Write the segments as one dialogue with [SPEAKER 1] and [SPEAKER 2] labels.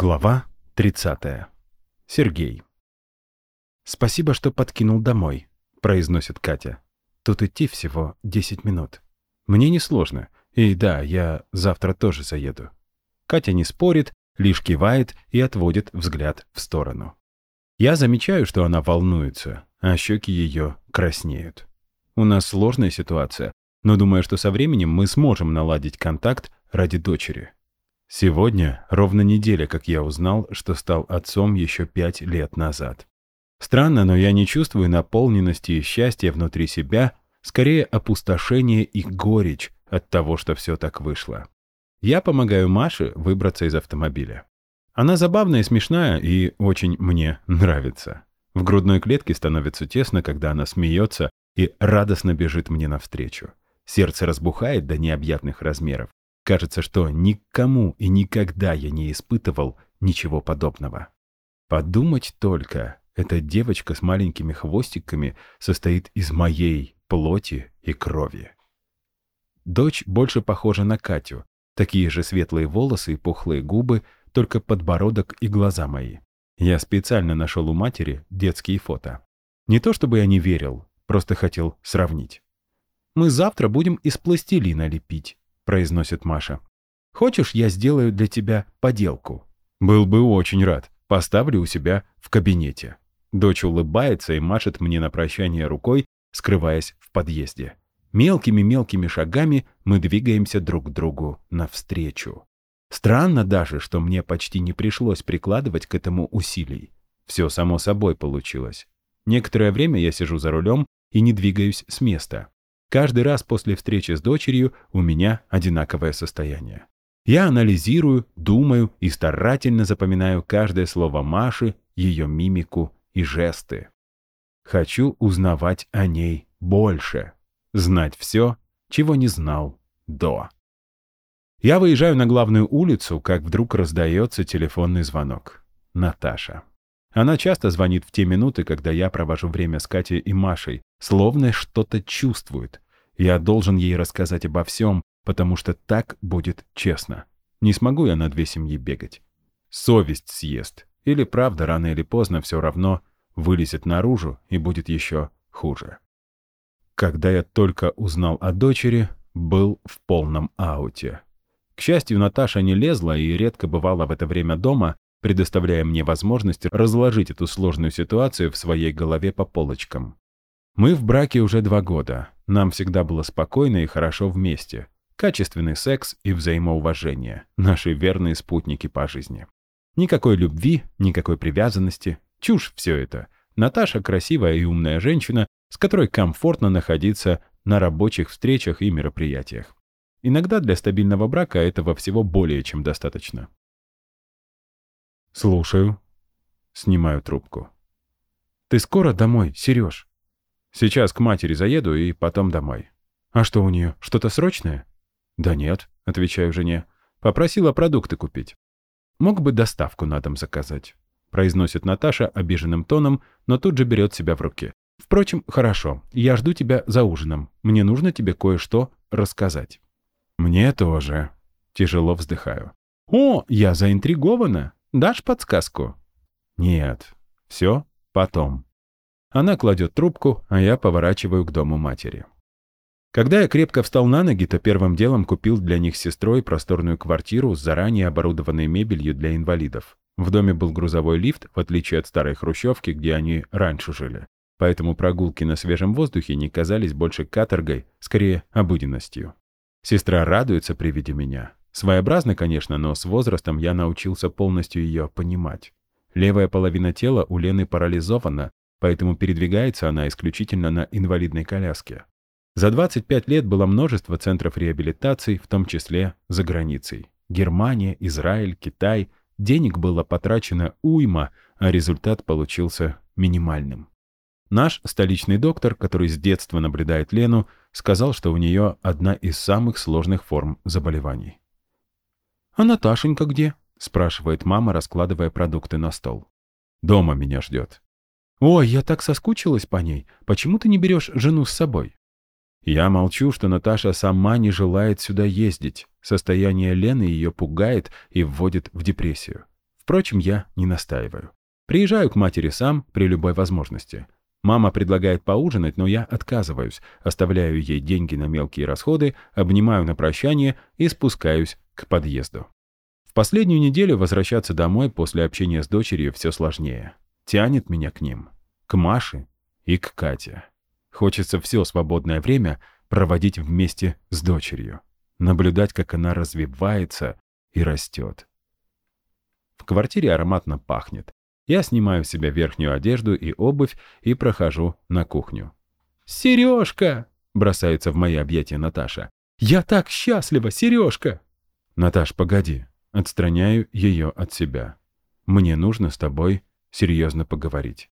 [SPEAKER 1] Глава 30. Сергей. «Спасибо, что подкинул домой», — произносит Катя. «Тут идти всего 10 минут. Мне несложно. И да, я завтра тоже заеду». Катя не спорит, лишь кивает и отводит взгляд в сторону. Я замечаю, что она волнуется, а щеки ее краснеют. У нас сложная ситуация, но думаю, что со временем мы сможем наладить контакт ради дочери. Сегодня ровно неделя, как я узнал, что стал отцом еще пять лет назад. Странно, но я не чувствую наполненности и счастья внутри себя, скорее опустошение и горечь от того, что все так вышло. Я помогаю Маше выбраться из автомобиля. Она забавная и смешная, и очень мне нравится. В грудной клетке становится тесно, когда она смеется и радостно бежит мне навстречу. Сердце разбухает до необъятных размеров. Кажется, что никому и никогда я не испытывал ничего подобного. Подумать только, эта девочка с маленькими хвостиками состоит из моей плоти и крови. Дочь больше похожа на Катю. Такие же светлые волосы и пухлые губы, только подбородок и глаза мои. Я специально нашел у матери детские фото. Не то чтобы я не верил, просто хотел сравнить. Мы завтра из из пластилина лепить произносит Маша. «Хочешь, я сделаю для тебя поделку?» «Был бы очень рад. Поставлю у себя в кабинете». Дочь улыбается и машет мне на прощание рукой, скрываясь в подъезде. Мелкими-мелкими шагами мы двигаемся друг к другу навстречу. Странно даже, что мне почти не пришлось прикладывать к этому усилий. Все само собой получилось. Некоторое время я сижу за рулем и не двигаюсь с места. Каждый раз после встречи с дочерью у меня одинаковое состояние. Я анализирую, думаю и старательно запоминаю каждое слово Маши, ее мимику и жесты. Хочу узнавать о ней больше, знать все, чего не знал до. Я выезжаю на главную улицу, как вдруг раздается телефонный звонок. Наташа. Она часто звонит в те минуты, когда я провожу время с Катей и Машей, словно что-то чувствует. Я должен ей рассказать обо всем, потому что так будет честно. Не смогу я на две семьи бегать. Совесть съест. Или правда, рано или поздно все равно вылезет наружу и будет еще хуже. Когда я только узнал о дочери, был в полном ауте. К счастью, Наташа не лезла и редко бывала в это время дома, предоставляя мне возможность разложить эту сложную ситуацию в своей голове по полочкам. Мы в браке уже два года. Нам всегда было спокойно и хорошо вместе. Качественный секс и взаимоуважение. Наши верные спутники по жизни. Никакой любви, никакой привязанности. Чушь все это. Наташа красивая и умная женщина, с которой комфортно находиться на рабочих встречах и мероприятиях. Иногда для стабильного брака этого всего более чем достаточно. «Слушаю». Снимаю трубку. «Ты скоро домой, Сереж?» Сейчас к матери заеду и потом домой. А что у нее, что-то срочное? Да нет, отвечаю жене. Попросила продукты купить. Мог бы доставку на дом заказать. Произносит Наташа обиженным тоном, но тут же берет себя в руки. Впрочем, хорошо, я жду тебя за ужином. Мне нужно тебе кое-что рассказать. Мне тоже. Тяжело вздыхаю. О, я заинтригована. Дашь подсказку? Нет. Все потом. Она кладет трубку, а я поворачиваю к дому матери. Когда я крепко встал на ноги, то первым делом купил для них с сестрой просторную квартиру с заранее оборудованной мебелью для инвалидов. В доме был грузовой лифт, в отличие от старой хрущевки, где они раньше жили. Поэтому прогулки на свежем воздухе не казались больше каторгой, скорее обыденностью. Сестра радуется при виде меня. Своеобразно, конечно, но с возрастом я научился полностью ее понимать. Левая половина тела у Лены парализована, поэтому передвигается она исключительно на инвалидной коляске. За 25 лет было множество центров реабилитации, в том числе за границей. Германия, Израиль, Китай. Денег было потрачено уйма, а результат получился минимальным. Наш столичный доктор, который с детства наблюдает Лену, сказал, что у нее одна из самых сложных форм заболеваний. «А Наташенька где?» — спрашивает мама, раскладывая продукты на стол. «Дома меня ждет. «Ой, я так соскучилась по ней. Почему ты не берешь жену с собой?» Я молчу, что Наташа сама не желает сюда ездить. Состояние Лены ее пугает и вводит в депрессию. Впрочем, я не настаиваю. Приезжаю к матери сам при любой возможности. Мама предлагает поужинать, но я отказываюсь, оставляю ей деньги на мелкие расходы, обнимаю на прощание и спускаюсь к подъезду. В последнюю неделю возвращаться домой после общения с дочерью все сложнее. Тянет меня к ним, к Маше и к Кате. Хочется все свободное время проводить вместе с дочерью, наблюдать, как она развивается и растет. В квартире ароматно пахнет. Я снимаю с себя верхнюю одежду и обувь и прохожу на кухню. «Сережка!» — бросается в мои объятия Наташа. «Я так счастлива, Сережка!» «Наташ, погоди!» — отстраняю ее от себя. «Мне нужно с тобой серьезно поговорить».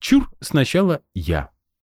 [SPEAKER 1] «Чур, сначала я!»